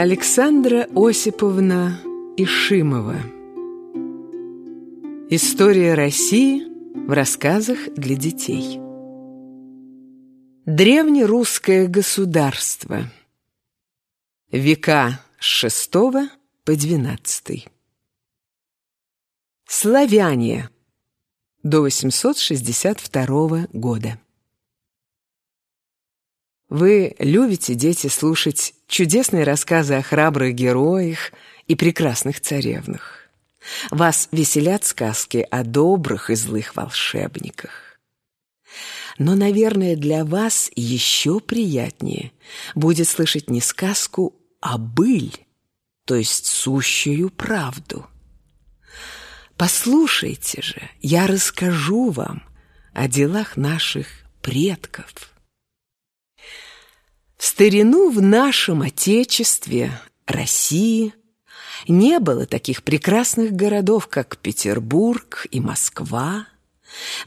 Александра Осиповна Ишимова. История России в рассказах для детей. Древнерусское государство. Века с VI по XII Славяне. До 862 года вы любите, дети, слушать чудесные рассказы о храбрых героях и прекрасных царевнах. Вас веселят сказки о добрых и злых волшебниках. Но, наверное, для вас еще приятнее будет слышать не сказку, а быль, то есть сущую правду. Послушайте же, я расскажу вам о делах наших предков. В старину в нашем Отечестве, России, не было таких прекрасных городов, как Петербург и Москва.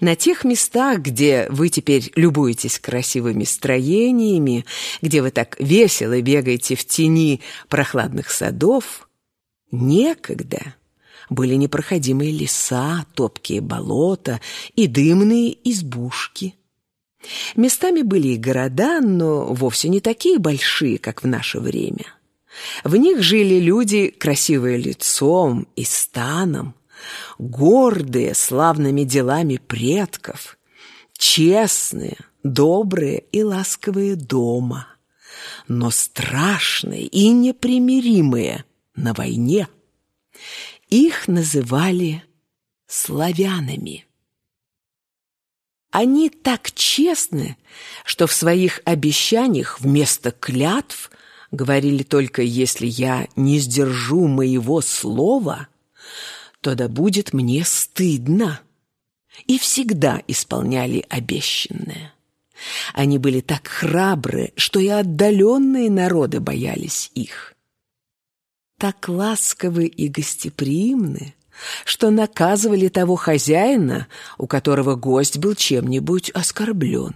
На тех местах, где вы теперь любуетесь красивыми строениями, где вы так весело бегаете в тени прохладных садов, некогда были непроходимые леса, топкие болота и дымные избушки – Местами были и города, но вовсе не такие большие, как в наше время. В них жили люди, красивые лицом и станом, гордые славными делами предков, честные, добрые и ласковые дома, но страшные и непримиримые на войне. Их называли славянами. Они так честны, что в своих обещаниях вместо клятв говорили только «если я не сдержу моего слова, то да будет мне стыдно». И всегда исполняли обещанное. Они были так храбры, что и отдаленные народы боялись их. Так ласковы и гостеприимны, что наказывали того хозяина, у которого гость был чем-нибудь оскорблен.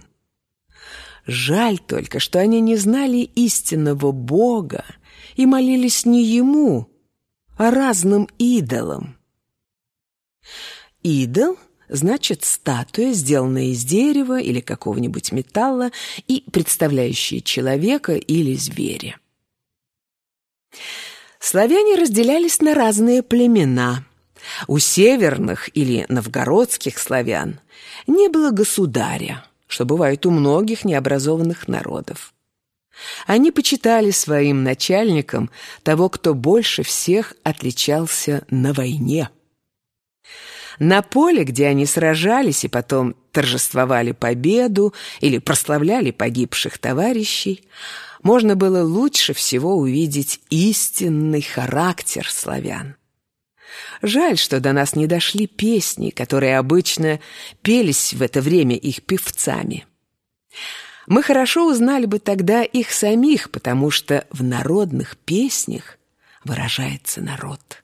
Жаль только, что они не знали истинного Бога и молились не Ему, а разным идолам. Идол значит статуя, сделанная из дерева или какого-нибудь металла и представляющая человека или зверя. Славяне разделялись на разные племена – у северных или новгородских славян не было государя, что бывает у многих необразованных народов. Они почитали своим начальником того, кто больше всех отличался на войне. На поле, где они сражались и потом торжествовали победу или прославляли погибших товарищей, можно было лучше всего увидеть истинный характер славян. Жаль, что до нас не дошли песни, которые обычно пелись в это время их певцами. Мы хорошо узнали бы тогда их самих, потому что в народных песнях выражается народ.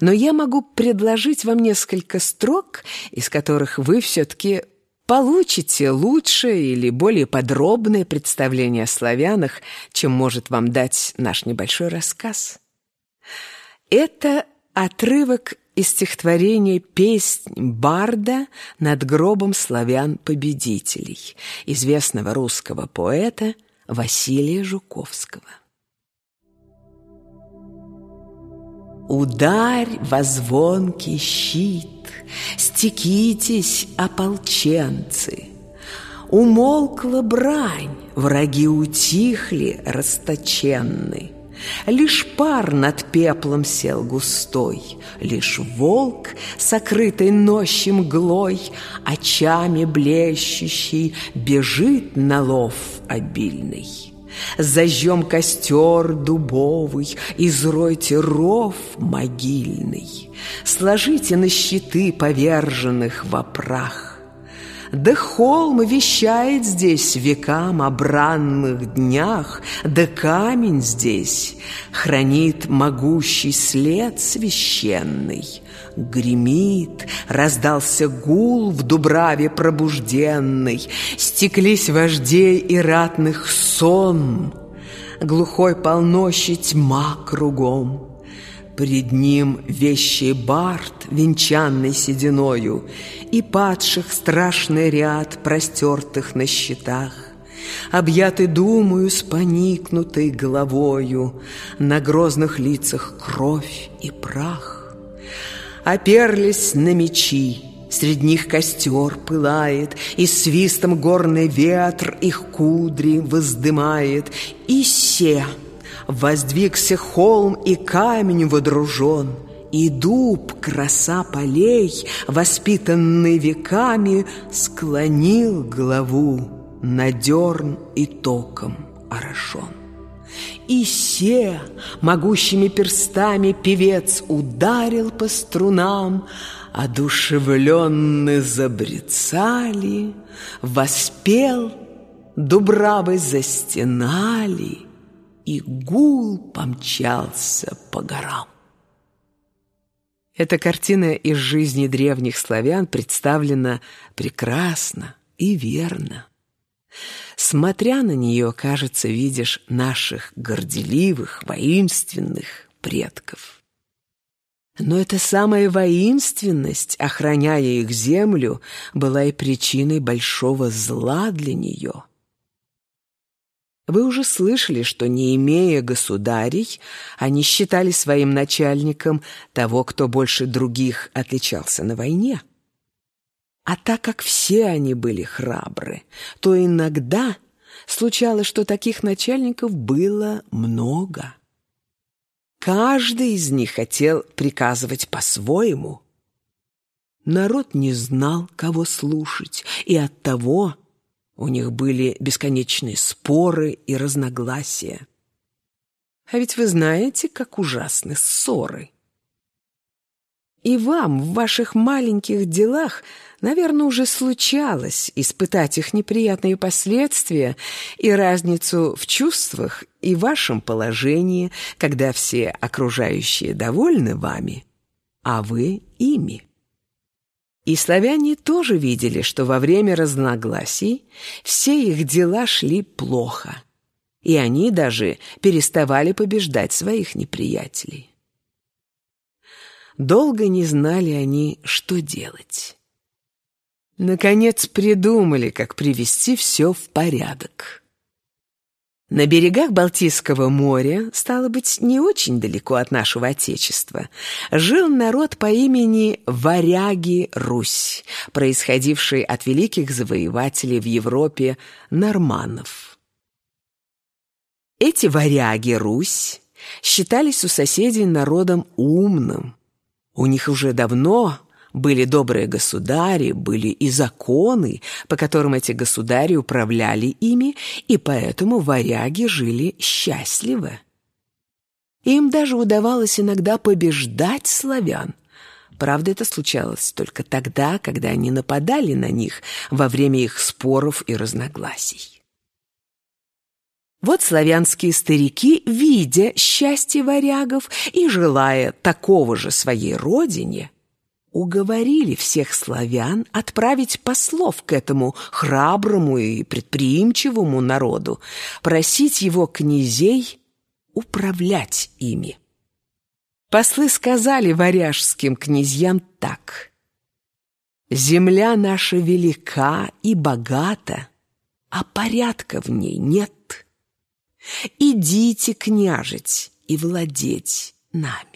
Но я могу предложить вам несколько строк, из которых вы все-таки получите лучшее или более подробное представление о славянах, чем может вам дать наш небольшой рассказ. Это Отрывок из стихотворения «Песнь Барда над гробом славян-победителей» известного русского поэта Василия Жуковского. Ударь во звонкий щит, стекитесь, ополченцы. Умолкла брань, враги утихли расточенны. Лишь пар над пеплом сел густой, Лишь волк, сокрытый нощи мглой, Очами блещущий, бежит на лов обильный. Зажжем костер дубовый, Изройте ров могильный, Сложите на щиты поверженных во прах, да холм вещает здесь векам о бранных днях, Да камень здесь хранит могущий след священный. Гремит, раздался гул в дубраве пробужденный, Стеклись вождей и ратных сон, Глухой полнощи тьма кругом. Пред ним вещий бард, венчанный сединою, И падших страшный ряд, простертых на щитах. Объяты думаю с поникнутой головою, На грозных лицах кровь и прах. Оперлись на мечи, Среди них костер пылает, И свистом горный ветр их кудри воздымает, И се воздвигся холм и камень водружен, И дуб, краса полей, воспитанный веками, Склонил главу на дерн и током орошен. И се могущими перстами певец ударил по струнам, Одушевленны забрецали, Воспел, дубравы застенали, И гул помчался по горам. Эта картина из жизни древних славян представлена прекрасно и верно. Смотря на нее, кажется, видишь наших горделивых, воинственных предков. Но эта самая воинственность, охраняя их землю, была и причиной большого зла для нее. Вы уже слышали, что, не имея государей, они считали своим начальником того, кто больше других отличался на войне. А так как все они были храбры, то иногда случалось, что таких начальников было много. Каждый из них хотел приказывать по-своему. Народ не знал, кого слушать, и оттого у них были бесконечные споры и разногласия. А ведь вы знаете, как ужасны ссоры. И вам в ваших маленьких делах – Наверное, уже случалось испытать их неприятные последствия и разницу в чувствах и вашем положении, когда все окружающие довольны вами, а вы ими. И славяне тоже видели, что во время разногласий все их дела шли плохо, и они даже переставали побеждать своих неприятелей. Долго не знали они, что делать. Наконец придумали, как привести все в порядок. На берегах Балтийского моря, стало быть, не очень далеко от нашего Отечества, жил народ по имени Варяги Русь, происходивший от великих завоевателей в Европе норманнов. Эти варяги Русь считались у соседей народом умным. У них уже давно были добрые государи, были и законы, по которым эти государи управляли ими, и поэтому варяги жили счастливо. Им даже удавалось иногда побеждать славян. Правда, это случалось только тогда, когда они нападали на них во время их споров и разногласий. Вот славянские старики, видя счастье варягов и желая такого же своей родине, уговорили всех славян отправить послов к этому храброму и предприимчивому народу, просить его князей управлять ими. Послы сказали варяжским князьям так. «Земля наша велика и богата, а порядка в ней нет. Идите княжить и владеть нами».